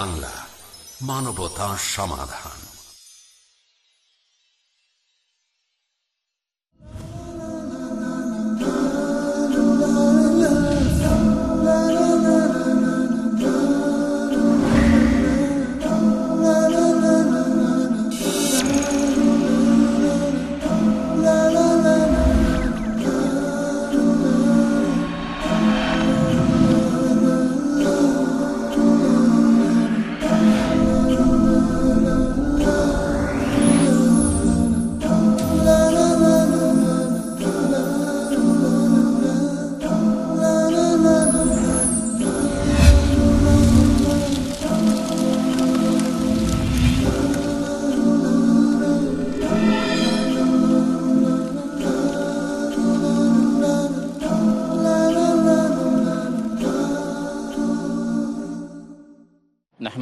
বাংলা মানবতা সমাধান।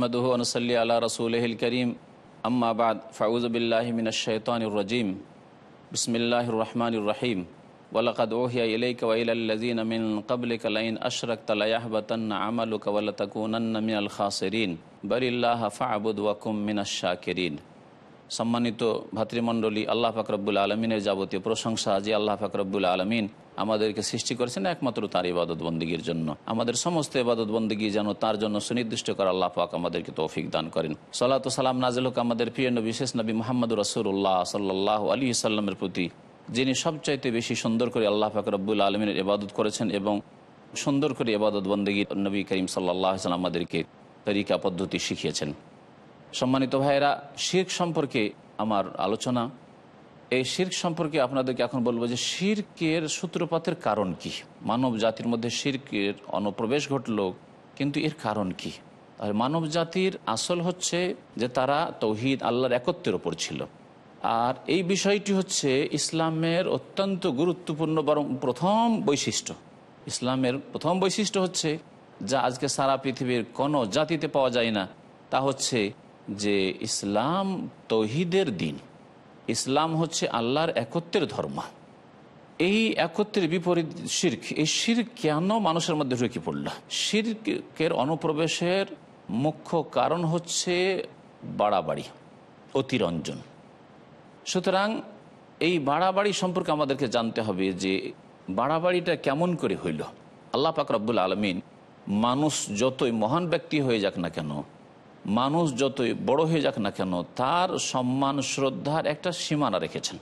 نحمده ونصلي على رسوله الكريم أما بعد فأعوذ بالله من الشيطان الرجيم بسم الله الرحمن الرحيم ولقد أوحي إليك وإلى الذين من قبلك لئن أشركت ليحبطن عملك ولتكونن من الخاسرين بل الله فاعبد وكن من الشاكرين সম্মানিত ভাতৃমণ্ডলী আল্লাহ ফাকরবুল আলমিনের যাবতীয় প্রশংসা যে আল্লাহ ফাকরবুল আলমিন আমাদেরকে সৃষ্টি করেছেন একমাত্র তার ইবাদত বন্দীগীর জন্য। আমাদের সমস্ত ইবাদত বন্দীগী যেন তার জন্য সুনির্দিষ্ট করা আল্লাহ পাক আমাদেরকে তৌফিক দান করেন। সালাত সালাম নাজিল হোক আমাদের প্রিয় নবী, শেষ নবী মোহাম্মদ রসুল্লাহ সাল্লাহ আলী সাল্লামের প্রতি, যিনি সবচাইতে বেশি সুন্দর করে আল্লাহ ফাকরবুল আলমিনের ইবাদত করেছেন এবং সুন্দর করে ইবাদত বন্দীগী নবী করিম সাল্লাহ সাল্লাম আমাদেরকে তরিকা পদ্ধতি শিখিয়েছেন। সম্মানিত ভাইয়েরা, শির্ক সম্পর্কে আমার আলোচনা এই শির্ক সম্পর্কে আপনাদেরকে এখন বলব যে শির্কের সূত্রপাতের কারণ কি? মানব জাতির মধ্যে শির্কের অনুপ্রবেশ ঘটল, কিন্তু এর কারণ কি? আর মানব জাতির আসল হচ্ছে যে তারা তৌহিদ আল্লাহর একত্রের ওপর ছিল। আর এই বিষয়টি হচ্ছে ইসলামের অত্যন্ত গুরুত্বপূর্ণ বরং প্রথম বৈশিষ্ট্য। ইসলামের প্রথম বৈশিষ্ট্য হচ্ছে যা আজকে সারা পৃথিবীর কোনো জাতিতে পাওয়া যায় না, তা হচ্ছে যে ইসলাম তৌহিদের দিন। ইসলাম হচ্ছে আল্লাহর একত্রের ধর্ম। এই একত্রের বিপরীত শির্ক, এই শির কেন মানুষের মধ্যে ঢুকে পড়ল? শির্কের অনুপ্রবেশের মুখ্য কারণ হচ্ছে বাড়াবাড়ি, অতিরঞ্জন। সুতরাং এই বাড়াবাড়ি সম্পর্কে আমাদেরকে জানতে হবে যে বাড়াবাড়িটা কেমন করে হইল। আল্লাহ পাক রব্বুল আলমিন মানুষ যতই মহান ব্যক্তি হয়ে যাক না কেন মানুষ যতই বড় হয়ে যাক না কেন, তার সম্মান শ্রদ্ধার একটা সীমানা রেখেছেন।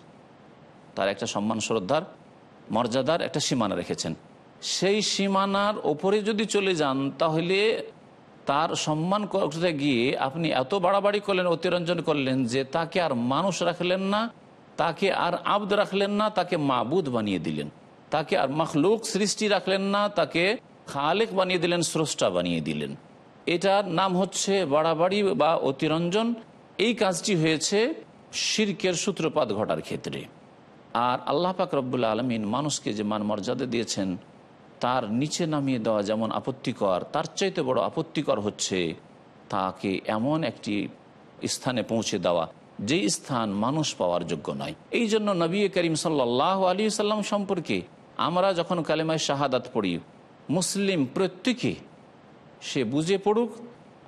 তার একটা সম্মান শ্রদ্ধার মর্যাদার একটা সীমানা রেখেছেন। সেই সীমানার ওপরে যদি চলে যান, তাহলে তার সম্মান করতে গিয়ে আপনি এত বাড়াবাড়ি করলেন, অতিরঞ্জন করলেন যে তাকে আর মানুষ রাখলেন না, তাকে আর আবদ রাখলেন না, তাকে মাবুদ বানিয়ে দিলেন। তাকে আর মখলুক সৃষ্টি রাখলেন না, তাকে খালেক বানিয়ে দিলেন, স্রষ্টা বানিয়ে দিলেন। এটার নাম হচ্ছে বাড়াবাড়ি বা অতিরঞ্জন। এই কাজটি হয়েছে শির্কের সূত্রপাত ঘটার ক্ষেত্রে। আর আল্লাহ পাক রব্বুল্লা আলমিন মানুষকে যে মান মর্যাদা দিয়েছেন, তার নিচে নামিয়ে দেওয়া যেমন আপত্তিকর, তার চাইতে বড় আপত্তিকর হচ্ছে তাকে এমন একটি স্থানে পৌঁছে দেওয়া যে স্থান মানুষ পাওয়ার যোগ্য নয়। এই জন্য নবী করিম সাল্লাহ আলী সাল্লাম সম্পর্কে আমরা যখন কালেমায় শাহাদাত পড়ি, মুসলিম প্রত্যেকে সে বুঝে পড়ুক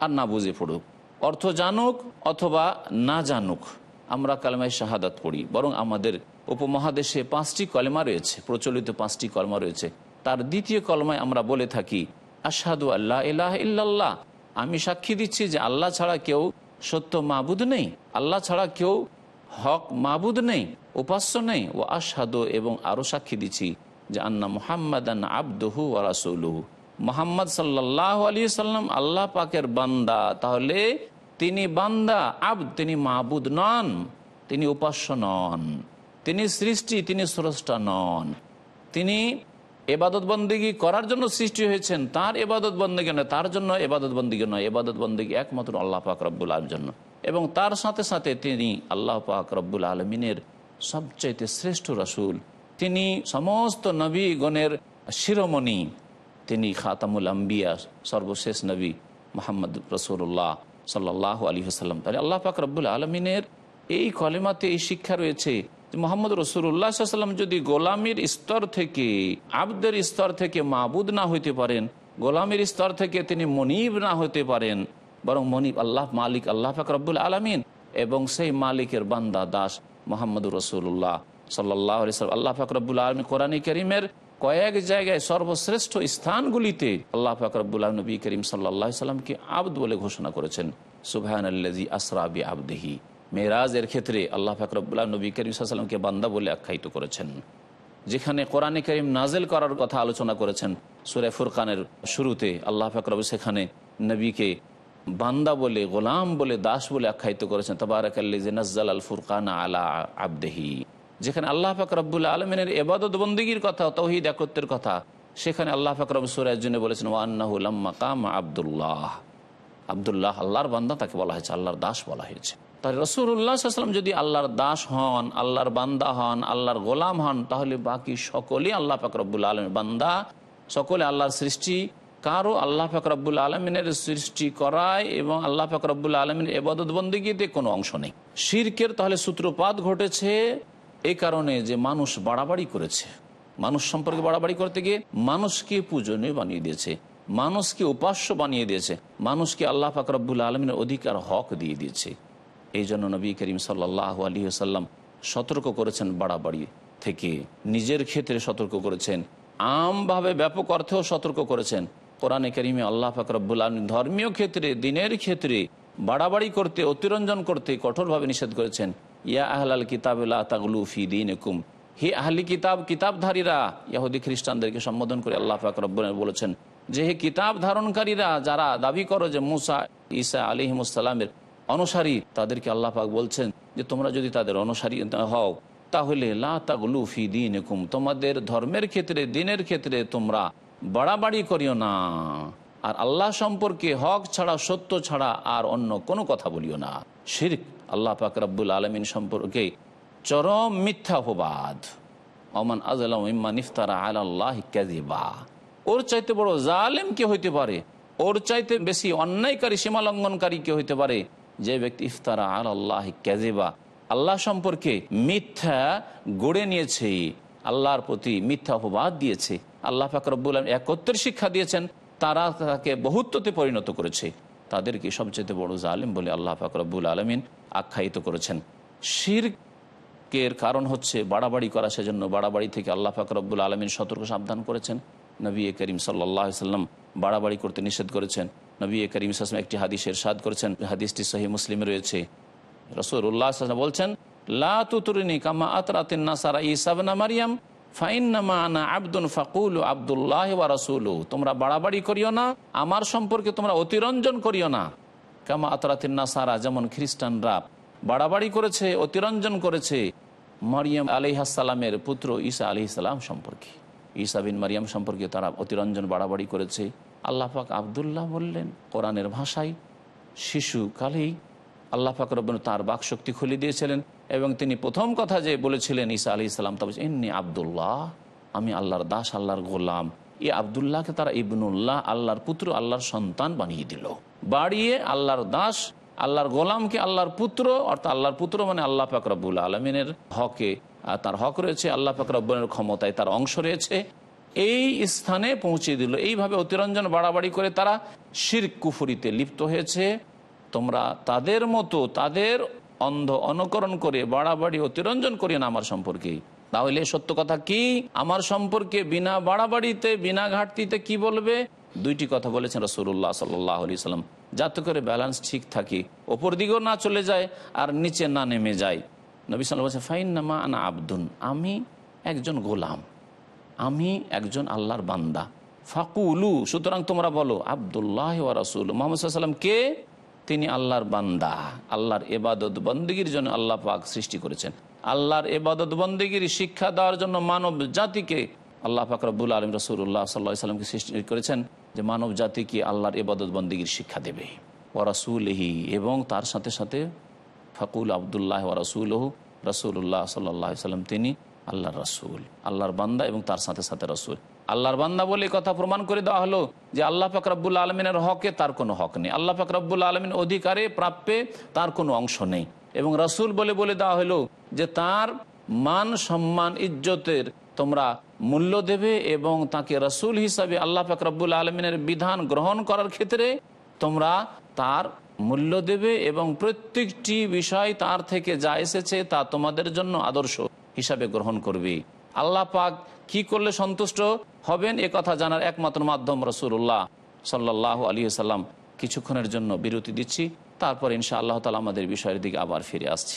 আর না বুঝে পড়ুক। অর্থ জানুক অথবা না জানুক, আমরা কালেমায় শাহাদাত পড়ি। বরং আমাদের উপমহাদেশে পাঁচটি কলেমা রয়েছে, প্রচলিত পাঁচটি কলমা রয়েছে। তার দ্বিতীয় কলমায় আমরা বলে থাকি আসাদু আল্লাহ ইলাহ ইল্লাল্লাহ। আমি সাক্ষী দিচ্ছি যে আল্লাহ ছাড়া কেউ সত্য মাবুদ নেই, আল্লাহ ছাড়া কেউ হক মাবুদ নেই, উপাস্য নেই। ও আসাদু এবং আরও সাক্ষী দিচ্ছি যে আন্না মুহাম্মাদান আবদহু ও রাসুলহু। মোহাম্মদ সাল্লাহ আলী সাল্লাম আল্লাহ পাকের বান্দা। তাহলে তিনি বান্দা আব তিনি মাহবুদ নন, তিনি উপাস্য নন। তিনি সৃষ্টি, তিনি স্রষ্টা নন। তিনি এবাদত বন্দিগি করার জন্য সৃষ্টি হয়েছেন, তার এবাদত বন্দিগি নয়, তার জন্য এবাদত বন্দিগি নয়। এবাদত বন্দিগি একমাত্র আল্লাহ পাক রব্বুল আলম জন্য। এবং তার সাথে সাথে তিনি আল্লাহ পাক রব্বুল আলমিনের সবচাইতে শ্রেষ্ঠ রাসুল। তিনি সমস্ত নবীগণের শিরোমণি। তিনি খাতামুল আম্বিয়া, সর্বশেষ নবী মোহাম্মদ রসুল্লাহ সাল্লাহ আলী হাসাল্লাম তাহলে আল্লাহ পাক রব্বুল আলমিনের এই কলেমাতে এই শিক্ষা রয়েছে মোহাম্মদ রসুল্লাহ সাল্লাম যদি গোলামের স্তর থেকে, আবদের স্তর থেকে মাবুদ না হইতে পারেন, গোলামের স্তর থেকে তিনি মনিব না হতে পারেন, বরং মনিব আল্লাহ, মালিক আল্লাহ ফাকরবুল আলমিন এবং সেই মালিকের বান্দা, দাস মোহাম্মদ রসুল্লাহ সাল্লাহ আল্লাহ ফাকরবুল আলমী কোরআনী করিমের কয়েক জায়গায় সর্বশ্রেষ্ঠ স্থানগুলিতে আল্লাহ ফাকরবুল আলম নবী করিম সাল্লাহ সাল্লামকে আব্দ বলে ঘোষণা করেছেন। সুবাহান আল্লাজি আসরাবি আবদেহি মেরাজের ক্ষেত্রে আল্লাহ ফাকরবুল্লাহ নবী করিম সাল্লামকে বান্দা বলে আখ্যায়িত করেছেন। যেখানে কোরআনে করিম নাজেল করার কথা আলোচনা করেছেন, সুরে ফুরকানের শুরুতে আল্লাহ ফাকরব সেখানে নবীকে বান্দা বলে, গোলাম বলে, দাস বলে আখ্যায়িত করেছেন। তবারকাল্লি নাজ্জাল আল ফুরকান আলা আবদেহি। যেখানে আল্লাহ ফাকরাবুল আলমিনের এবাদত বন্দীগীর কথা, তৌহিদ একত্রের কথা, সেখানে আল্লাহ ফাকরব সুরাজ জন্য বলেছেন ওয়ান্নাহুল্লাম্মা কাম আবদুল্লাহ। আবদুল্লাহ আল্লাহর বান্দা, তাকে বলা হয়েছে আল্লাহর দাস বলা হয়েছে। তাহলে রসুল্লাহাম যদি আল্লাহর দাস হন, আল্লাহর বান্দা হন, আল্লাহর গোলাম হন, তাহলে বাকি সকলেই আল্লাহ ফাকরবুল আলমের বান্দা। সকলে আল্লাহর সৃষ্টি, কারও আল্লাহ ফাকরাবুল আলমিনের সৃষ্টি করায় এবং আল্লাহ ফাকরাবুল আলমিনের এবাদত বন্দীগীতে কোনো অংশ নেই। শির্কের তাহলে সূত্রপাত ঘটেছে এই কারণে যে মানুষ বাড়াবাড়ি করেছে, মানুষ সম্পর্কে বাড়াবাড়ি করতে গিয়ে মানুষকে পূজনীয় বানিয়ে দিয়েছে, মানুষকে উপাস্য বানিয়ে দিয়েছে, মানুষকে আল্লাহ ফাকরাবুল আলমিনের অধিকার হক দিয়ে দিয়েছে। এই জন্য নবী করিম সাল্লাহ আলী সাল্লাম সতর্ক করেছেন বাড়াবাড়ি থেকে। নিজের ক্ষেত্রে সতর্ক করেছেন, আমভাবে ব্যাপক অর্থেও সতর্ক করেছেন। কোরআনে করিমে আল্লাহ ফাকরাবুল আলম ধর্মীয় ক্ষেত্রে, দিনের ক্ষেত্রে বাড়াবাড়ি করতে, অতিরঞ্জন করতে কঠোরভাবে নিষেধ করেছেন। ইয়া আহলাল কিতাবুল্লাহ তাগলু ফি দিন একুম হে আহলি কিতাব কিতাবধারীরা ইয়াহুদি খ্রিস্টানদেরকে সম্বোধন করে আল্লাহ ফাকরাবুল বলেছেন যে হে কিতাব ধারণকারীরা, যারা দাবি করো যে মুসা, ঈসা আলিহিমুসাল্লামের অনুসারী, তাদেরকে আল্লাহ পাক বলছেন যে তোমরা যদি তাদের অনুসারী হও, তাহলে লাগুলু ফি দিন একুম তোমাদের ধর্মের ক্ষেত্রে, দিনের ক্ষেত্রে তোমরা বাড়াবাড়ি করিও না। আর আল্লাহ সম্পর্কে হক ছাড়া, সত্য ছাড়া আর অন্য কোনো কথা বলিও না। শির্ক। আল্লাহ পাক রব্বুল আলমিন সম্পর্কে চরম মিথ্যা মিথ্যাপবাদ অমান আজলাম ইম্মান ইফতারা আল্লাহ কাজিবা ওর চাইতে বড় জালেম কে হইতে পারে? ওর চাইতে বেশি অন্যায়কারী সীমা লঙ্ঘনকারী কে হইতে পারে? যে ব্যক্তি ইফতারা আল্লাহ কাজিবা আল্লাহ সম্পর্কে মিথ্যা গড়ে নিয়েছে, আল্লাহর প্রতি মিথ্যা অপবাদ দিয়েছে। আল্লাহ ফাকরবুল একত্রের শিক্ষা দিয়েছেন, তারা তাকে বহুত্বতে পরিণত করেছে। তাদেরকে সবচেয়ে বড় জালিম বলে আল্লাহ ফাকরবুল আলমিন আখ্যায়িত করেছেন। শিরকের কারণ হচ্ছে বাড়াবাড়ি করা, সেজন্য বাড়াবাড়ি থেকে আল্লাহ ফাকরবুল আলমিন সতর্ক সাবধান করেছেন। নবী করিম সাল্লাহ সাল্লাম বাড়াবাড়ি করতে নিষেধ করেছেন। নবী করিম সাল্লাম একটি হাদিসের সাদ করেছেন। হাদিসটি সহি মুসলিম রয়েছে। রসুল্লাহ বলছেন কামা নাসারা ফাকুল তোমরা বাড়াবাড়ি করিও না, আমার সম্পর্কে তোমরা অতিরঞ্জন করিও না। কামা আতরাতিন নাসারা, যেমন খ্রিস্টানরা বাড়াবাড়ি করেছে অতিরঞ্জন করেছে মারিয়াম আলিহাসালামের পুত্র ঈসা আলিহাসালাম সম্পর্কে। ঈসা বিন মারিয়াম সম্পর্কে তারা অতিরঞ্জন বাড়াবাড়ি করেছে। আল্লাহ পাক আবদুল্লাহ বললেন, কোরআনের ভাষায় শিশু কালেই আল্লাহ ফাকরবন তার বাকশক্তি খুলে দিয়েছিলেন এবং তিনি প্রথম কথা যে বলেছিলেন ঈসা আলি ইসলাম তা বলছে এমনি আবদুল্লাহ, আমি আল্লাহর দাস, আল্লাহর গোলাম। এই আবদুল্লাহকে তারা ইবনুল্লাহ, আল্লাহর পুত্র, আল্লাহর সন্তান বানিয়ে দিল। বাড়িয়ে আল্লাহর দাস, আল্লাহর গোলামকে আল্লাহর পুত্র, অর্থাৎ আল্লাহর পুত্র মানে আল্লাহ ফাকরাবুল আলমিনের হকে তার হক রয়েছে আল্লাহ ফাকরাবনের ক্ষমতায় তার অংশ রয়েছে। এই স্থানে পৌঁছে দিল। এইভাবে অতিরঞ্জন বাড়াবাড়ি করে তারা শির কুফুরিতে লিপ্ত হয়েছে। তোমরা তাদের মতো তাদের অন্ধ অনুকরণ করে বাড়াবাড়ি, অতিরঞ্জন করিয়ে না আমার সম্পর্কে। তাহলে সত্য কথা কি? আমার সম্পর্কে বিনা বাড়াবাড়িতে, বিনা ঘাটতিতে কি বলবে? দুইটি কথা বলেছেন রসুল্লাহ সাল্লাহ আলি সাল্লাম। যাতে করে ব্যালেন্স ঠিক থাকে, ওপর দিকেও না চলে যায় আর নিচে না নেমে যায়। নবী সাল্লাম বলছে ফাইন নামা আনা আব্দুন, আমি একজন গোলাম, আমি একজন আল্লাহর বান্দা। ফাকুলু, সুতরাং তোমরা বলো, আবদুল্লাহ রাসুল মোহাম্মদ সাল্লাম কে? তিনি আল্লাহর বান্দা, আল্লাহর এবাদত বন্দীগীর জন্য আল্লাহ পাক সৃষ্টি করেছেন। আল্লাহর এবাদত বন্দীগীর শিক্ষা দেওয়ার জন্য মানব জাতিকে আল্লাহ পাক রব্বুল আলম রসুল্লাহ সাল্লাহ সাল্লামকে সৃষ্টি করেছেন যে মানব জাতিকে আল্লাহর এবাদত বন্দীগীর শিক্ষা দেবে। ওরাসুলহি এবং তার সাথে সাথে ফকুল আবদুল্লাহ ওরাসুলহু রসুল্লাহ সাল্লাহ সাল্লাম তিনি আল্লাহর রসুল, আল্লাহর বান্দা এবং তার সাথে সাথে রসুল। আল্লাহর বান্দা বলে কথা প্রমাণ করে দেওয়া হলো যে আল্লাহ ফাকরাবুল আলমিনের হকে তার কোনো হক নেই। আল্লাহ ফাকরাবুল আলমিন অধিকারে, প্রাপ্যে তার কোনো অংশ নেই। এবং রসুল বলে বলে দেওয়া হলো যে তার মান সম্মান, ইজ্জতের তোমরা মূল্য দেবে এবং তাকে রসুল হিসাবে আল্লাহ পাক রব্বুল আলমিনের বিধান গ্রহণ করার ক্ষেত্রে তোমরা তার মূল্য দেবে এবং প্রত্যেকটি বিষয় তার থেকে যা এসেছে তা তোমাদের জন্য আদর্শ হিসাবে গ্রহণ করবে। আল্লাহ পাক কি করলে সন্তুষ্ট হবেন এ কথা জানার একমাত্র মাধ্যম রসুল্লাহ সাল্লাহ আলী সাল্লাম কিছুক্ষণের জন্য বিরতি দিচ্ছি, তারপর ইনশা আল্লাহ তালা আমাদের বিষয়ের দিকে আবার ফিরে আসছি।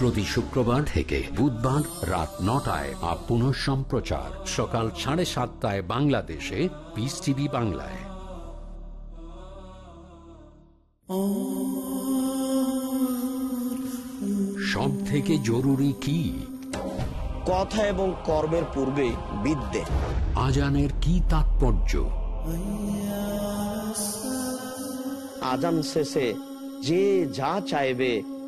প্রতি শুক্রবার থেকে বুধবার রাত নটায় আর পুনঃ সম্প্রচার। সকাল সাড়ে সাতটায় বাংলাদেশে পিস টিভি বাংলায়। সব থেকে জরুরি কি? কথা এবং কর্মের পূর্বে বিদ্যে। আজানের কি তাৎপর্য? আজান শেষে যে যা চাইবে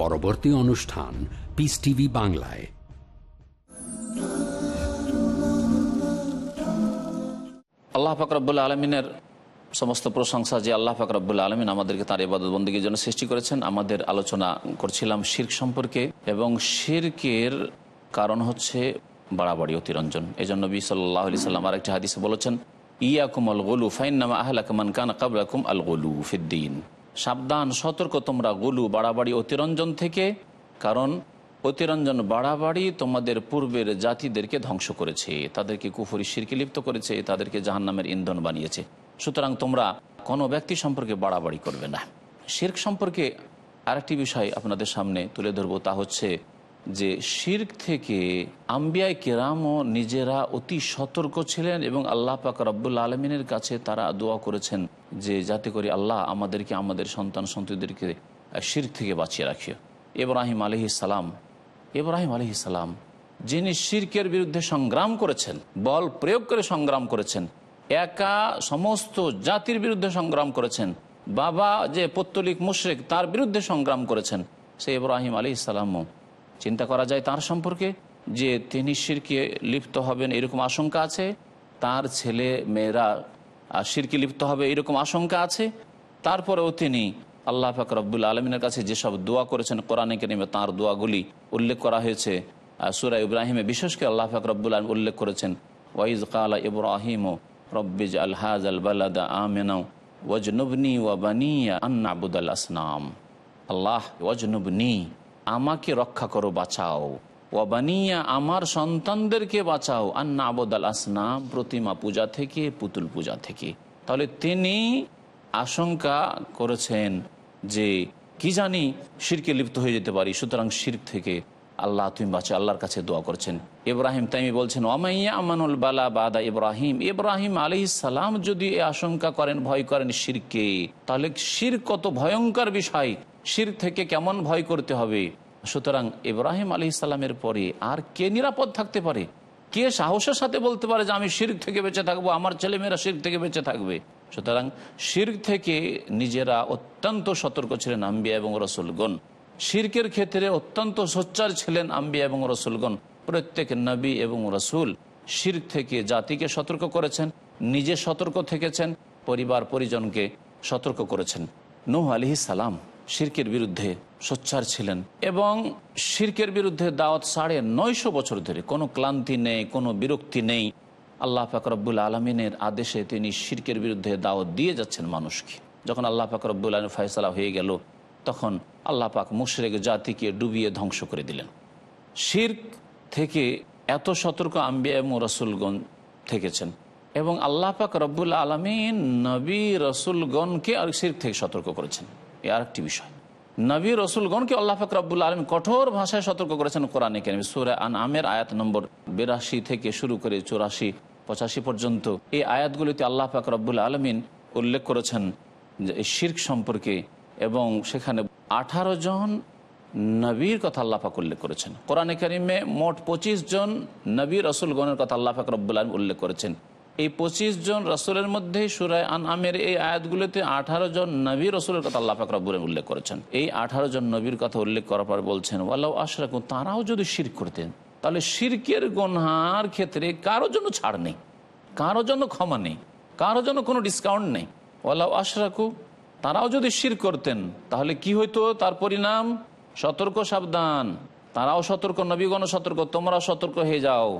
পরবর্তী অনুষ্ঠান পিস টিভি বাংলায়। আল্লাহ ফাকরাবুল্লা আলমিনের সমস্ত প্রশংসা যে আল্লাহ ফাকরাবুল্লা আলমিন আমাদেরকে তার ইবাদত বন্দীর জন্য সৃষ্টি করেছেন, আমাদের আলোচনা করছিলাম শির্ক সম্পর্কে এবং শির্কের কারণ হচ্ছে বাড়াবাড়ি, অতিরঞ্জন। এই জন্য নবী সাল্লাহ আলি সাল্লাম আরেকটি হাদিসে বলেছেন ইয়াকুম আল গলু ফাইনামা আহলাকমান কান কাবলাকুম আল গলু ফিদ্দিন সাবধান, সতর্ক তোমরা গুলু বাড়াবাড়ি অতিরঞ্জন থেকে, কারণ অতিরঞ্জন বাড়াবাড়ি তোমাদের পূর্বের জাতিদেরকে ধ্বংস করেছে। তাদেরকে কুফরি, শিরকে লিপ্ত করেছে, তাদেরকে জাহান্নামের ইন্ধন বানিয়েছে। সুতরাং তোমরা কোনো ব্যক্তি সম্পর্কে বাড়াবাড়ি করবে না। শির্ক সম্পর্কে আরেকটি বিষয় আপনাদের সামনে তুলে ধরবো, তা হচ্ছে যে শির্ক থেকে আম্বিয়ায় কেরামও নিজেরা অতি সতর্ক ছিলেন এবং আল্লাহ পাক রব্বুল আলমিনের কাছে তারা দোয়া করেছেন যে যাতে করে আল্লাহ আমাদেরকে, আমাদের সন্তান সন্ততিদেরকে শির্ক থেকে বাঁচিয়ে রাখিও ইব্রাহিম আলহি সালাম, ইব্রাহিম আলহি সালাম, যিনি শির্কের বিরুদ্ধে সংগ্রাম করেছেন, বল প্রয়োগ করে সংগ্রাম করেছেন, একা সমস্ত জাতির বিরুদ্ধে সংগ্রাম করেছেন, বাবা যে পত্তলিক মুশরেক তার বিরুদ্ধে সংগ্রাম করেছেন সে ইব্রাহিম আলী ইসালামও চিন্তা করা যায় তার সম্পর্কে যে তিনি শিরকে লিপ্ত হবেন এরকম আশঙ্কা আছে? তার ছেলে মেয়েরা শিরকে লিপ্ত হবে এরকম আশঙ্কা আছে? তারপরেও তিনি আল্লাহ পাক রব্বুল আলমিনের কাছে যেসব দোয়া করেছেন কোরআনে কেনিমে তাঁর দোয়াগুলি উল্লেখ করা হয়েছে। সুরা ইব্রাহিমে বিশেষ করে আল্লাহ পাক রব্বুল আলম উল্লেখ করেছেন, ওয়াইজ কালা ইব্রাহিম রব্বিজ আল হাজ আল বালাদা আমেনাও ওয়াজনুবনি ওয়াবানিয়া আন্না আবুদাল আসনাম। আল্লাহ, ওয়াজনুবনি আমাকে রক্ষা করো, বাঁচাও। ওয়াবানিয়া আমার সন্তানদেরকে বাঁচাও। আন্না আবুদাল আসনাম প্রতিমা পূজা থেকে, পুতুল পূজা থেকে। তাহলে তিনি আশঙ্কা করেছেন যে, কি জানি শিরকে লিপ্ত হয়ে যেতে পারি, সুতরাং শির্ক থেকে আল্লাহ তুমি বাঁচো আল্লাহর কাছে দোয়া করছেন। ইব্রাহিম তাইমি বলছেন অমাইয়া আমানুল বালা বাদা ইব্রাহিম। ইব্রাহিম আলী সালাম যদি এ আশঙ্কা করেন, ভয় করেন শিরকে, তাহলে শির কত ভয়ঙ্কর বিষয়। শির থেকে কেমন ভয় করতে হবে? সুতরাং ইব্রাহিম আলী সালামের পরে আর কে নিরাপদ থাকতে পারে? কে সাহসের সাথে বলতে পারে যে আমি শির্ক থেকে বেঁচে থাকব, আমার ছেলেমেয়েরা শির্ক থেকে বেঁচে থাকবে? সুতরাং শির্ক থেকে নিজেরা অত্যন্ত সতর্ক ছিলেন আম্বিয়া এবং রসুলগণ। শির্কের ক্ষেত্রে অত্যন্ত সোচ্চার ছিলেন আম্বিয়া এবং রসুলগণ। প্রত্যেক নবী এবং রসুল শির্ক থেকে জাতিকে সতর্ক করেছেন, নিজে সতর্ক থেকেছেন, পরিবার পরিজনকে সতর্ক করেছেন। নূহ আলি সালাম। শির্কের বিরুদ্ধে সোচ্চার ছিলেন এবং শির্কের বিরুদ্ধে দাওয়াত সাড়ে নয়শো বছর ধরে কোনো ক্লান্তি নেই, কোনো বিরক্তি নেই। আল্লাহ ফাকরবুল আলমিনের আদেশে তিনি শির্কের বিরুদ্ধে দাওয়াত দিয়ে যাচ্ছেন মানুষকে। যখন আল্লাহ ফাকরবুল আলম ফয়সালা হয়ে গেল, তখন আল্লাহ পাক মুশরেক জাতিকে ডুবিয়ে ধ্বংস করে দিলেন। শির্ক থেকে এত সতর্ক আম্বিয়া এবং রসুলগণ থেকেছেন এবং আল্লাহ পাক রব্বুল আলমিন নবী, রসুলগণকে আর শির থেকে সতর্ক করেছেন। এ আর একটি বিষয়। নবী রসুলগণকে আল্লাহ পাক রব্বুল আলম কঠোর ভাষায় সতর্ক করেছেন কোরআনে কেন সুরে আন আমের আয়াত নম্বর বিরাশি থেকে শুরু করে চৌরাশি, পঁচাশি পর্যন্ত এই আয়াতগুলিতে আল্লাহ পাক আলমিন উল্লেখ করেছেন যে শির্ক সম্পর্কে এবং সেখানে আঠারো জন নবীর কথা আল্লাহ পাক উল্লেখ করেছেন। কোরআনে কারিমে মোট পঁচিশ জন নবী রসুলগণের কথা আল্লাহ পাক রব্বুল আলম উল্লেখ করেছেন। এই পঁচিশ জন রসুলের মধ্যে সুরায় আন আমের এই আয়াতগুলোতে আঠারো জন নবী রসুলের কথা আল্লাহ পাক রব্বুল উল্লেখ করেছেন। এই আঠারো জন নবীর কথা উল্লেখ করার পর বলছেন ওয়াল্লাহ আশরাকুন তারাও যদি শির করতেন, তাহলে শিরকের গনহার ক্ষেত্রে কারও জন্য ছাড় নেই, কারও জন্য ক্ষমা নেই, কারও জন্য কোনো ডিসকাউন্ট নেই। ওয়াল্লাহ আশরাকু, তারাও যদি শির করতেন, তাহলে কি হইতো তার পরিণাম? সতর্ক সাবধান, তারাও সতর্ক নবীগণ সতর্ক তোমরা সতর্ক হয়ে যাও।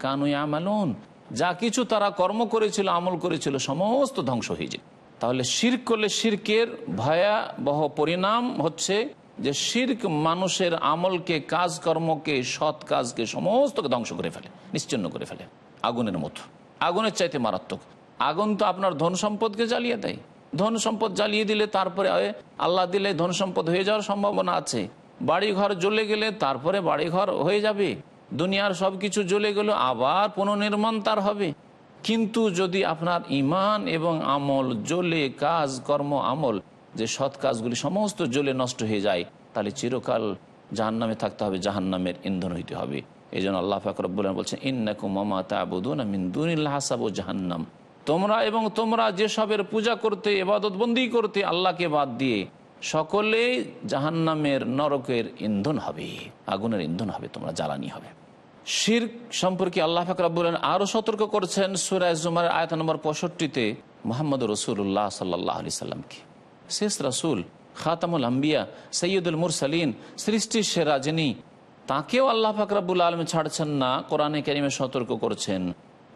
কানু আমালুন যা কিছু তারা কর্ম করেছিল, আমল করেছিল, সমস্ত ধ্বংস হয়ে যায়। তাহলে শির করলে শিরকের ভয়াবহ পরিণাম হচ্ছে যে শির্ক মানুষের আমলকে, কাজকর্মকে, সৎ কাজকে সমস্তকে ধ্বংস করে ফেলে, নিশ্চিন্ন করে ফেলে। আগুনের মতো। আগুনের চাইতে মারাত্মক। আগুন তো আপনার ধন সম্পদকে জ্বালিয়ে দেয়। ধন সম্পদ জ্বালিয়ে দিলে তারপরে আল্লাহ দিলে ধন সম্পদ হয়ে যাওয়ার সম্ভাবনা আছে। বাড়ি ঘর জ্বলে গেলে তারপরে বাড়ি ঘর হয়ে যাবে। দুনিয়ার সব কিছু জ্বলে গেল, আবার পুনর্নির্মাণ তার হবে। কিন্তু যদি আপনার ইমান এবং আমল জ্বলে, কাজ, কর্ম, আমল, যে সৎ কাজগুলি সমস্ত জ্বলে নষ্ট হয়ে যায়, তাহলে চিরকাল জাহান নামে থাকতে হবে জাহান নামের ইন্ধন হইতে হবে। এই জন্য আল্লাহ ফাকরবুল্লাহ বলছেন ইন্নাকু মামা তাবুদুন মিন্দুনিল্লাহ হাসাবু জাহান্নাম। তোমরা এবং তোমরা যেসবের পূজা করতে এবাদত বন্দি করতে আল্লাহকে বাদ দিয়ে, সকলেই জাহান্নামের নরকের ইন্ধন হবে, আগুনের ইন্ধন হবে, তোমরা জ্বালানি হবে। শির সম্পর্কে আল্লাহ ফাকরাবুল্লাহ আরও সতর্ক করেছেন সুরায় জুমার আয়ত নম্বর পঁয়ষট্টিতে মোহাম্মদ রসুল্লাহ সাল্লাহ আলি সাল্লামকে। শেষ রাসুল, খাতামুল আম্বিয়া সৈয়দুল মুরসালিন সৃষ্টির সেরা যিনি, তাকেও আল্লাহ ফাকরাবুল আলম ছাড়ছেন না, কোরআনে কেরিমে সতর্ক করছেন।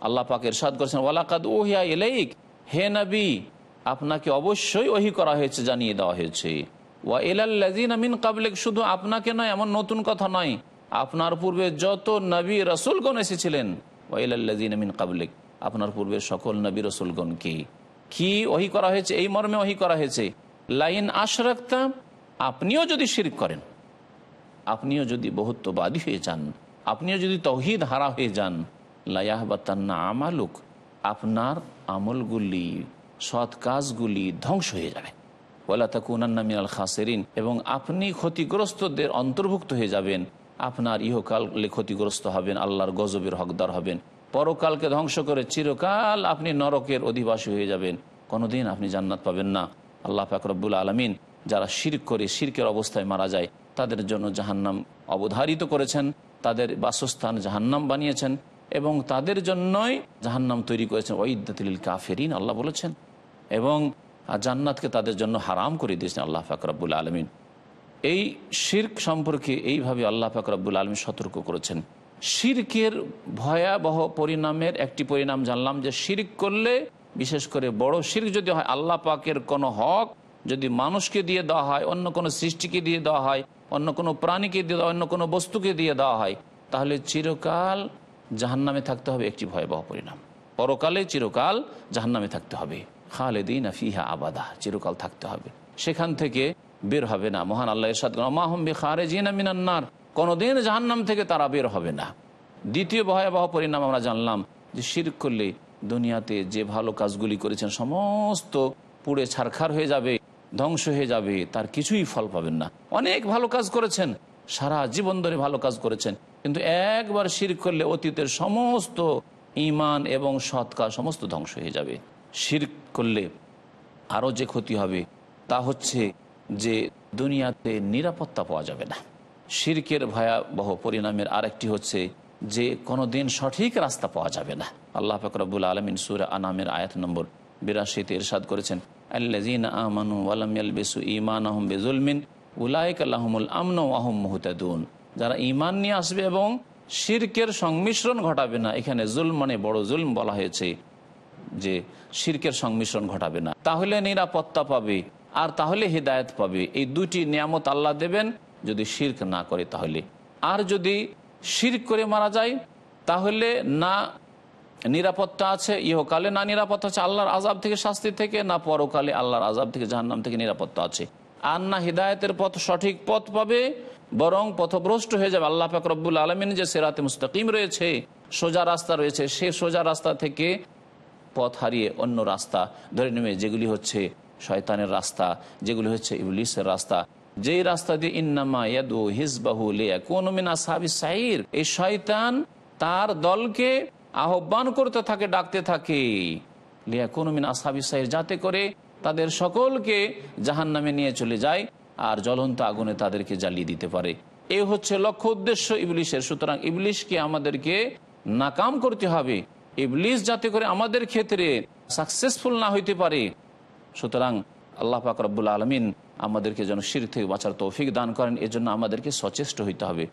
আল্লাহ পাক এরশাদ করেছেন, ওয়ালাকাদ ওহিয়া এলাইক হে নবী, আপনাকে অবশ্যই ওহি করা হয়েছে, জানিয়ে দেওয়া হয়েছে। ওয়া এলাল্লাজিন আমিন কাবলেক শুধু আপনাকে নয়, এমন নতুন কথা নয় আপনার পূর্বে যত নবী রসুলগণ এসেছিলেন ওয়া এলাল্লাজিন আমিন কাবলেক আপনার পূর্বে সকল নবী রসুলগণকে কি? ওহি করা হয়েছে? এই মর্মে ওহি করা হয়েছে, লাইন আশরাক্তা, আপনিও যদি শির করেন, আপনিও যদি বহুত্ববাদী হয়ে যান, আপনিও যদি তহিদ হারা হয়ে যান লায়াহ বা তান্না আমালুক, আপনার আমলগুলি, সৎ কাজগুলি ধ্বংস হয়ে যাবে। ওলা তাকুনান্না মিনাল খাসেরিন, এবং আপনি ক্ষতিগ্রস্তদের অন্তর্ভুক্ত হয়ে যাবেন। আপনার ইহকালে ক্ষতিগ্রস্ত হবেন, আল্লাহর গজবের হকদার হবেন। পরকালকে ধ্বংস করে চিরকাল আপনি নরকের অধিবাসী হয়ে যাবেন। কোনোদিন আপনি জান্নাত পাবেন না। আল্লাহ ফাকরবুল আলমিন যারা শির্ক করে, শির্কের অবস্থায় মারা যায়, তাদের জন্য জাহান্নাম অবধারিত করেছেন, তাদের বাসস্থান জাহান্নাম বানিয়েছেন এবং তাদের জন্যই জাহান্নাম তৈরি করেছেন। ওইদাতিল কাফেরিন, আল্লাহ বলেছেন। এবং জান্নাতকে তাদের জন্য হারাম করে দিয়েছেন আল্লাহ ফাকরাবুল আলমিন। এই শির্ক সম্পর্কে এইভাবে আল্লাহ ফাকরাবুল আলমিন সতর্ক করেছেন। শির্কের ভয়াবহ পরিণামের একটি পরিণাম জানলাম যে শির্ক করলে, বিশেষ করে বড় শির্ক যদি হয়, আল্লাহ পাকের কোনো হক যদি মানুষকে দিয়ে দেওয়া হয়, অন্য কোনো সৃষ্টিকে দিয়ে দেওয়া হয়, অন্য কোনো প্রাণীকে দিয়ে দেওয়া অন্য কোনো বস্তুকে দিয়ে দেওয়া হয়, তাহলে চিরকাল জাহান্নামে থাকতে হবে একটি ভয়াবহ পরিণাম। পরকালে চিরকাল জাহান্নামে থাকতে হবে। খালেদিন ফিহা আবাদা চিরকাল থাকতে হবে। সেখান থেকে বের হবে না। মহান আল্লাহ এরশাদ মাহম্বি খারে জিনা মিনান্নার কোনোদিন জাহান্নাম থেকে তারা বের হবে না। দ্বিতীয় ভয়াবহ পরিণাম আমরা জানলাম যে শির করলে দুনিয়াতে যে ভালো কাজগুলি করেছেন, সমস্ত পুড়ে ছারখার হয়ে যাবে, ধ্বংস হয়ে যাবে, তার কিছুই ফল পাবেন না। অনেক ভালো কাজ করেছেন, সারা জীবন ধরে ভালো কাজ করেছেন, কিন্তু একবার শির করলে অতীতের সমস্ত ইমান এবং সৎ কাজ সমস্ত ধ্বংস হয়ে যাবে। শির করলে আরও যে ক্ষতি হবে, তা হচ্ছে যে দুনিয়াতে নিরাপত্তা পাওয়া যাবে না। শিরকের ভয়াবহ পরিণামের আরেকটি হচ্ছে যে কোনো দিন সঠিক রাস্তা পাওয়া যাবে না। আল্লাহ ফকরবুল আলমিন সুর আনামের আয়াত নম্বর বিরাশিতে ইরশাদ করেছেন আল্লাজিন আমানু আলমিয়াল বেসু ইমান আহম বেজুলমিন উলাইক আল্লাহমুল আমন আহম মুহতাদুন। যারা ইমান নিয়ে আসবে এবং শিরকের সংমিশ্রণ ঘটাবে না, এখানে জুল মানে বড় জুলম বলা হয়েছে যে শিরকের সংমিশ্রণ ঘটাবে না। তাহলে নিরাপত্তা পাবে আর তাহলে হৃদায়ত পাবে। এই দুটি নিয়ামত আল্লাহ দেবেন, যদি শির্ক না করে তাহলে। আর যদি শির করে মারা যায়, তাহলে না নিরাপত্তা আছে, ইহকালে না নিরাপত্তা আছে, আল্লাহর আজাব থেকে শাস্তি থেকে, না পরকালে আল্লাহর আজাব থেকে জাহান্নাম থেকে নিরাপত্তা আছে। আর না হৃদায়তের পথ, সঠিক পথ পাবে, বরং পথভ্রষ্ট হয়ে যাবে। আল্লাহ পাক রব্বুল আলমিন যে সেরাতে মুস্তাকিম রয়েছে, সোজা রাস্তা রয়েছে, সে সোজা রাস্তা থেকে পথ হারিয়ে অন্য রাস্তা ধরে নেবে যেগুলি হচ্ছে শয়তানের রাস্তা, যেগুলি হচ্ছে ইবলিসের রাস্তা। যেই রাস্তা দিয়ে ইন্নামা ইয়াদু হিজবাহু লিয়া কোন মিনা সাবি সাইর, এই শয়তান তার দলকে আহ্বান করতে থাকে, ডাকতে থাকে। লিয়া কোন মিনা সাবি সাইর, যাতে করে তাদের সকলকে জাহান নামে নিয়ে চলে যায় আর জ্বলন্ত আগুনে তাদেরকে জ্বালিয়ে দিতে পারে। এ হচ্ছে লক্ষ্য উদ্দেশ্য ইবলিশের সুতরাং ইবলিশকে আমাদেরকে নাকাম করতে হবে। ইবলিশ যাতে করে আমাদের ক্ষেত্রে সাকসেসফুল না হইতে পারে সুতরাং আল্লাহ পাক রব্বুল আলমিন আমাদেরকে যেন শির থেকে বাঁচার তৌফিক দান করেন, এজন্য আমাদেরকে সচেষ্ট হইতে হবে।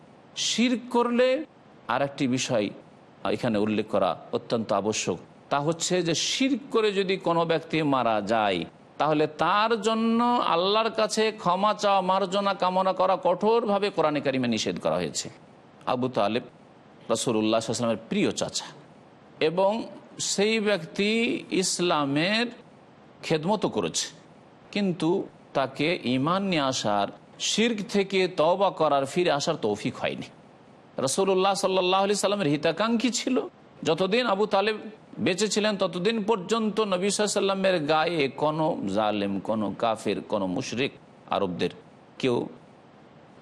শির করলে আর একটি বিষয় এখানে উল্লেখ করা অত্যন্ত আবশ্যক। তা হচ্ছে যে শির করে যদি কোনো ব্যক্তি মারা যায়, তাহলে তার জন্য আল্লাহর কাছে ক্ষমা চাওয়া, মার্জনা কামনা করা কঠোরভাবে কোরআনে কারিমে নিষেধ করা হয়েছে। আবু তালেব রসুল্লাহ আসলামের প্রিয় চাচা এবং সেই ব্যক্তি ইসলামের খেদমত করেছে। কিন্তু তাকে ইমান নিয়ে আসার, শির্ক থেকে তওবা করার, ফিরে আসার তৌফিক হয়নি। রসুল্লাহ সাল্লাহ আলি সাল্লামের হিতাকাঙ্ক্ষী ছিল। যতদিন আবু তালেব বেঁচে ছিলেন, ততদিন পর্যন্ত নবী সাল্লামের গায়ে কোনো জালেম, কোনো কাফের, কোনো মুশরিক আরবদের কেউ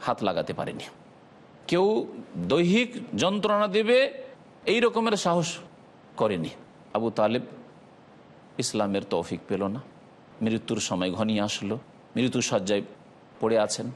হাত লাগাতে পারেনি। কেউ দৈহিক যন্ত্রণা দেবে, এই রকমের সাহস করেনি আবু তালেব। ইসলামের তৌফিক পেল না। মৃত্যুর সময় ঘনিয়ে আসলো। মৃত্যু সজ্জায় পড়ে আছেন।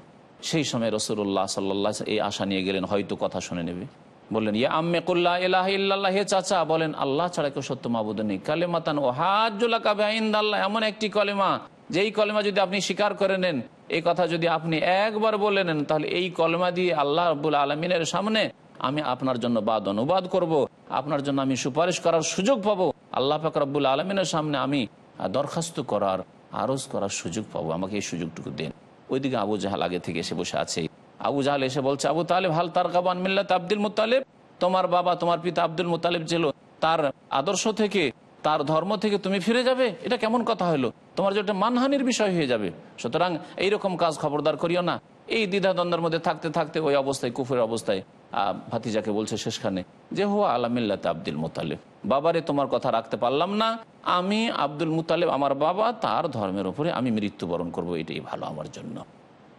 সেই সময় রসুল্লাহ সাল্লাহ এই আশা নিয়ে গেলেন, হয়তো কথা শুনে নেবে। বললেন, ইয়া আম্মে কুল্লাহ ইলাহ ইল্লাল্লাহ, হে চাচা। বলেন, আল্লাহ ছাড়া কেউ সত্য মাবুদ নেই। কালেমাতান ও হাজুল্লাহ কাবে আল্লাহ এমন একটি কলেমা, যেই কলেমা যদি আপনি স্বীকার করে নেন, এই কথা যদি আপনি একবার বলে নেন, তাহলে এই কলেমা দিয়ে আল্লাহ রব্বুল আলমিনের সামনে আমি আপনার জন্য বাদ অনুবাদ করব। আপনার জন্য আমি সুপারিশ করার সুযোগ পাবো। আল্লাহ পাক রব্বুল আলমিনের সামনে আমি দরখাস্ত করার, আরজ করার সুযোগ পাবো। আমাকে এই সুযোগটুকু দেন। ওইদিকে আবু জাহাল আগে থেকে এসে বসে আছে। আবু জাহাল এসে বলছে, আবু তালেব, হাল তার কাবান মিল্লাত আব্দুল মুতালেব তোমার বাবা, তোমার পিতা আব্দুল মুতালেব ছিল। তার আদর্শ থেকে, তার ধর্ম থেকে তুমি ফিরে যাবে? এটা কেমন কথা হলো? তোমার যেটা মানহানির বিষয় হয়ে যাবে। সুতরাং এইরকম কাজ খবরদার করিও না। এই দ্বিধাদ্বন্দ্বের মধ্যে থাকতে থাকতে ওই অবস্থায় কুফের অবস্থায় আহ, ভাতিজাকে বলছে শেষখানে যে হো আলামিল্লাতে আব্দুল মুতালেব। বাবারে তোমার কথা রাখতে পারলাম না। আমি আব্দুল মুতালেব আমার বাবা তার ধর্মের উপরে আমি মৃত্যুবরণ করব এটাই ভালো আমার জন্য।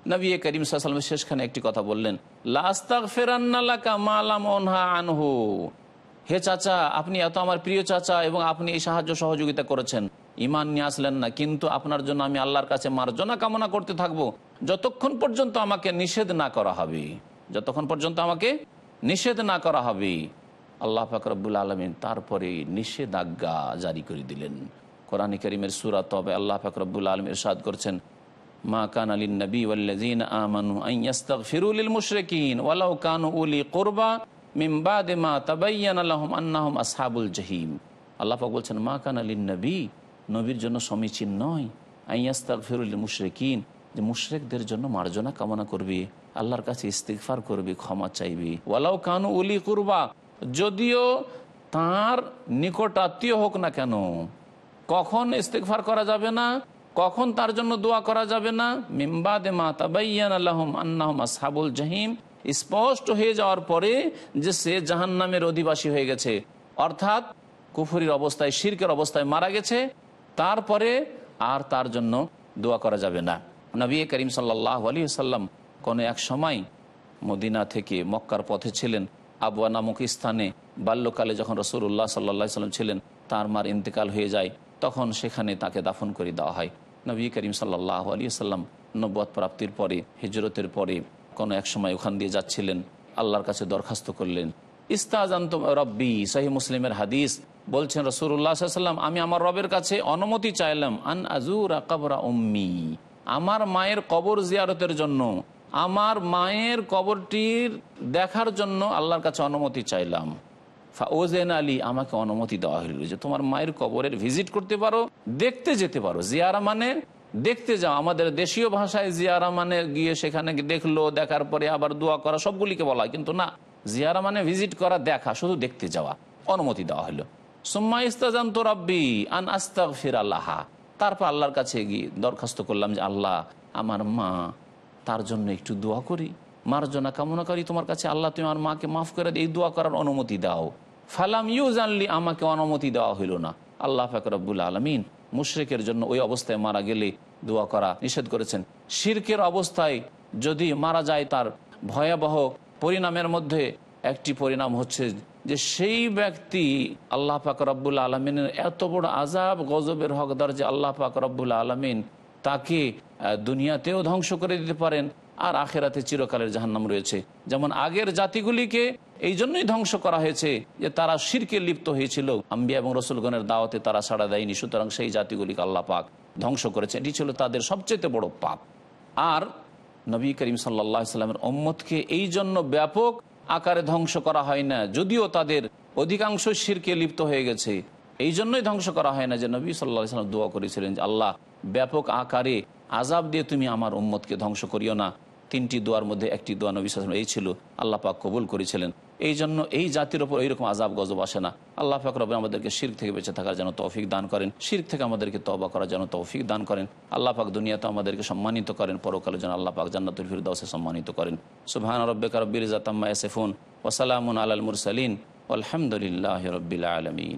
নবী করিম সাল্লামের শেষখানে একটি কথা বললেন লাস্তাক ফেরান্নালাকা মালাম অনহা আনহু। হে চাচা আপনি এত আমার প্রিয় চাচা এবং আপনি এই সাহায্য সহযোগিতা করেছেন। ইমান নিয়ে আসলেন না, কিন্তু আপনার জন্য আমি আল্লাহর কাছে মার্জনা কামনা করতে থাকব। যতক্ষণ পর্যন্ত আমাকে নিষেধ না করা হবে, যতক্ষণ পর্যন্ত আমাকে নিষেধ না করা হবে, আল্লাহ ফাকরবুল আলমিন তারপরে নিষেধাজ্ঞা জারি করে দিলেন। কোরআন করিমের সুরা তবে আল্লাহ ফাকরবুল আলম ইরশাদ করছেন, মা কান আলী নবী ওয়াল্লাযীনা আমানু আন ইয়াস্তাগফিরু লিল মুশরিকিন ওয়ালাউ কানু উলি কুরবা মিন বাদে মা তাবায়্যানা লাহুম আন্নাহুম আসহাবুল জাহিম। আল্লাহ পাক বলছেন, মা কান আলী নবী নবীর জন্য সমীচীন নয়। আন ইয়াস্তাগফিরু লিল মুশরিকিন যে মুশরেকদের জন্য মার্জনা কামনা করবি, আল্লাহর কাছে ইস্তিগফার করবি, ক্ষমা চাইবি। ওয়ালাউ কানু উলি কুরবা, যদিও তার নিকট আত্মীয় হোক না কেন, কখন ইস্তেকফার করা যাবে না, কখন তার জন্য দোয়া করা যাবে না মিম্বাদে মা তাবাইয়ান জাহিম, স্পষ্ট হয়ে যাওয়ার পরে যে সে জাহান নামের অধিবাসী হয়ে গেছে। অর্থাৎ কুফুরির অবস্থায়, শিরকের অবস্থায় মারা গেছে তারপরে আর তার জন্য দোয়া করা যাবে না। নবী করিম সাল্লাহ আলী সাল্লাম কোনো এক সময় মদিনা থেকে মক্কার পথে ছিলেন। আবুয়া নামক স্থানে বাল্যকালে যখন রসুল্লাহ সাল্লা সাল্লাম ছিলেন, তার মার ইন্তেকাল হয়ে যায়, তখন সেখানে তাকে দাফন করে দেওয়া হয়। নবী করিম সাল্লাহ আলী সাল্লাম নব্বত প্রাপ্তির পরে, হিজরতের পরে কোনো এক সময় ওখান দিয়ে যাচ্ছিলেন, আল্লাহর কাছে দরখাস্ত করলেন। ইস্তাজান্ত রব্বি সাহি মুসলিমের হাদিস বলছেন রসুল্লাহ সাল্লাম আমি আমার রবের কাছে অনুমতি চাইলাম, আন আজুর আকাবরা উম্মি, আমার মায়ের কবর জিয়ারতের জন্য। আমার মায়ের কবরটির দেখার জন্য আল্লাহর কাছে অনুমতি চাইলাম। ওজেন আলী আমাকে অনুমতি দেওয়া হইল যে তোমার মায়ের কবরের ভিজিট করতে পারো, দেখতে যেতে পারো। জিয়ারা মানে দেখতে যাও, আমাদের দেশীয় ভাষায় জিয়ারা মানে গিয়ে সেখানে দেখল, দেখার পরে আবার দোয়া করা, সবগুলিকে বলা কিন্তু না, জিয়ারা মানে ভিজিট করা, দেখা, শুধু দেখতে যাওয়া, অনুমতি দেওয়া হলো সুম্মা ইস্তাজান্ত রব্বি আন আস্তাক ফির আল্লাহা তারপর আল্লাহর কাছে গিয়ে দরখাস্ত করলাম যে, আল্লাহ, আমার মা, তার জন্য একটু দোয়া করি। মার কামনা করি তোমার কাছে। আল্লাহ, তুমি আমার মাকে মাফ করে এই দোয়া করার অনুমতি দাও। ফালাম ইউ জানলি আমাকে অনুমতি দেওয়া হইল না। আল্লাহ ফাকরাবুল আলমিন মুশরেকের জন্য ওই অবস্থায় মারা গেলে দোয়া করা নিষেধ করেছেন। শিরকের অবস্থায় যদি মারা যায় তার ভয়াবহ পরিণামের মধ্যে একটি পরিণাম হচ্ছে যে সেই ব্যক্তি আল্লাহ পাক রব্বুল আলমিনের এত বড় আজাব গজবের হকদার যে আল্লাহ পাক রব্বুল আলমিন তাকে দুনিয়াতেও ধ্বংস করে দিতে পারেন আর আখেরাতে চিরকালের জাহান্নাম রয়েছে। যেমন আগের জাতিগুলিকে এই জন্যই ধ্বংস করা হয়েছে যে তারা শিরকে লিপ্ত হয়েছিল। আম্বিয়া এবং রসুলগণের দাওয়াতে তারা সাড়া দেয়নি, সুতরাং সেই জাতিগুলিকে আল্লাহ পাক ধ্বংস করেছে। এটি ছিল তাদের সবচেয়ে বড় পাপ। আর নবী করিম সাল্লা সাল্লামের ওম্মতকে এই জন্য ব্যাপক আকারে ধ্বংস করা হয় না। যদিও তাদের অধিকাংশ শিরকে লিপ্ত হয়ে গেছে। এই জন্যই ধ্বংস করা হয় না যে নবী সাল্লাহ সাল্লাম দোয়া করেছিলেন যে, আল্লাহ, ব্যাপক আকারে আজাব দিয়ে তুমি আমার উম্মতকে ধ্বংস করিও না। তিনটি দোয়ার মধ্যে একটি দোয়া নবী সাল্লাম এই ছিল আল্লাহ পাক কবুল করেছিলেন। এই জন্য এই জাতির ওপর এইরকম আজাব গজব আসে না। আল্লাহ ফাকরবে আমাদেরকে শির থেকে বেঁচে থাকার যেন তৌফিক দান করেন। শির থেকে আমাদেরকে তবা করার যেন তৌফিক দান করেন। আল্লাহ পাক দুনিয়াতে আমাদেরকে সম্মানিত করেন। পরকালে যেন আল্লাহ পাক জান্নাতুল ফিরদাউসে সম্মানিত করেন। সুবহান রব্বিকা রব্বিল ইজ্জাতাম্মা এসেফুন ওয়া সালামুন আলাল মুরসালিন। আলহামদুলিল্লাহি রব্বিল আলামিন।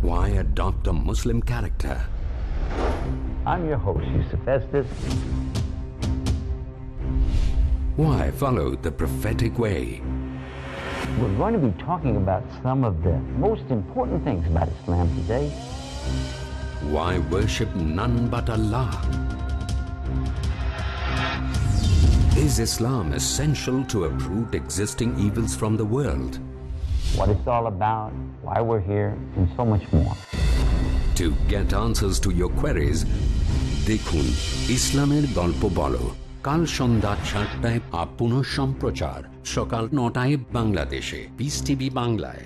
Why adopt a Muslim character? I'm your host, Yusuf Estes. Why follow the prophetic way? We're going to be talking about some of the most important things about Islam today. Why worship none but Allah? Is Islam essential to uproot existing evils from the world? What it's all about, why we're here, and so much more. To get answers to your queries, দেখুন ইসলামের গল্প বলো কাল সন্ধ্যা সাতটায় up সম্প্রচার সকাল নটায় বাংলাদেশে পিস টিভি বাংলায়